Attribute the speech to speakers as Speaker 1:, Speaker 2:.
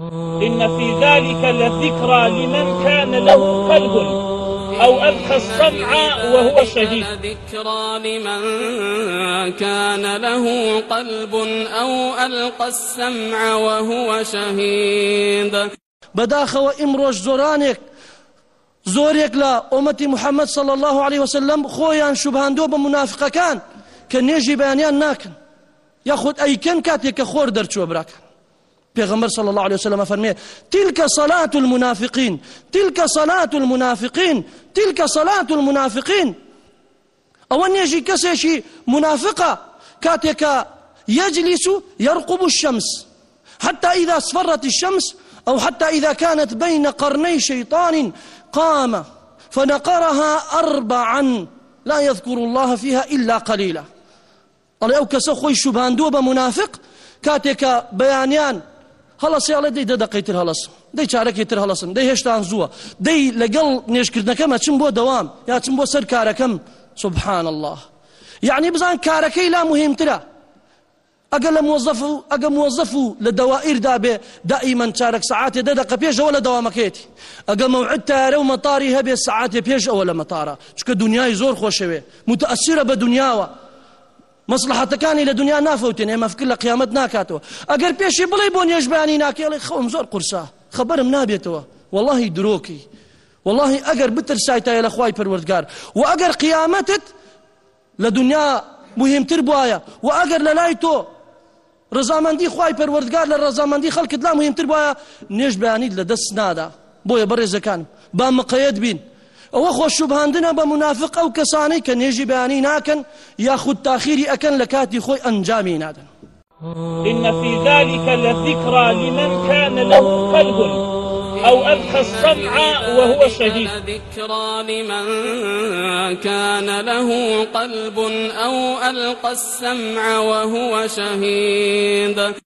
Speaker 1: إن في ذلك لذكرى لمن كان له قلب أو ألقى السمع وهو شهيد ذكرى لمن كان له قلب أو ألقى السمع وهو
Speaker 2: شهيد بداخەوە ئیمڕۆژ زۆرانێک زۆرێک لە ئۆمەتی محەممەد صل الله عليه وسلم خۆیان شوبهاندۆ بە منافقەکان کە نێژی بەیانیان ناکەن یاخود ئەیکەن کاتێک کە خۆر دەرچوە براکەن پیغمبر صلى الله عليه وسلم فرمي تلك صلاة المنافقين تلك صلاة المنافقين تلك صلاة المنافقين أو أن يجي كسيشي منافقة كاتك يجلس يرقب الشمس حتى إذا اصفرت الشمس أو حتى إذا كانت بين قرني شيطان قام فنقرها أربعا لا يذكر الله فيها إلا قليلا قال أو كسخوي شبان دوب منافق كاتك بيانيان هەڵسیڵێ دەی دەدەقیتر هەڵس دەی چارەکێتر هەڵسم دەی هێشتان زووە دەی لەگەڵ نێشکردنەکەمە چم بۆ دەوام یاچم بۆ سەر کارەکەم سبحان الله یعنی بزان کارەکەی لا مهمترە ئەگە لە مۆزف و ئەگە مۆزف و لە دەوائیردا بێ دائیمەن چارەك سعاتێ دەدەقە پێشەوە لە دەوامەکەێتی ئەگە مەوعد تارە و مەتاری هەبێ سعاتێ پێش ئەوە لە مەتارە چکە دنیای زۆر خۆشەوێ متەئسیرە بە دنیاوە مەسلحەتەکانی لە دنیا نافەوتێن ئێمە فکر لە قیامەت ناکاتەوە ئەگەر پێشی بڵێ بۆ نێژبیانی ناکێڵی خەم زۆر قورسا خەبەرم نابێتەوە واللهی درۆکی واللهی ئەگەر بتر سایتایە لە خوای پەروەردگار و ئەگەر قیامەتت لە دنیا مهمتر بواە و ئەگەر لە لای تۆ ڕزامەندی خوای پەروەردگار لە ڕزامەندی خەڵکت لا مهمتر وایە نێژبیانیت لە دەست نادا بۆیە بەڕێزەکانم با مقەیەت بین ئەوە خۆشوباندنە بە منافق ئەو کەسانەی کە نێژی بەیانی ناکەن یاخود تاخیری ئەەکەن لە کاتی خۆی ئەنجامی نادن إن في ذلك لذكرى لمن كان له قلب أو ألقى السمع وهو شهيد ذكرى
Speaker 1: لمن كان له قلب أو ألقى السمع وهو شهيد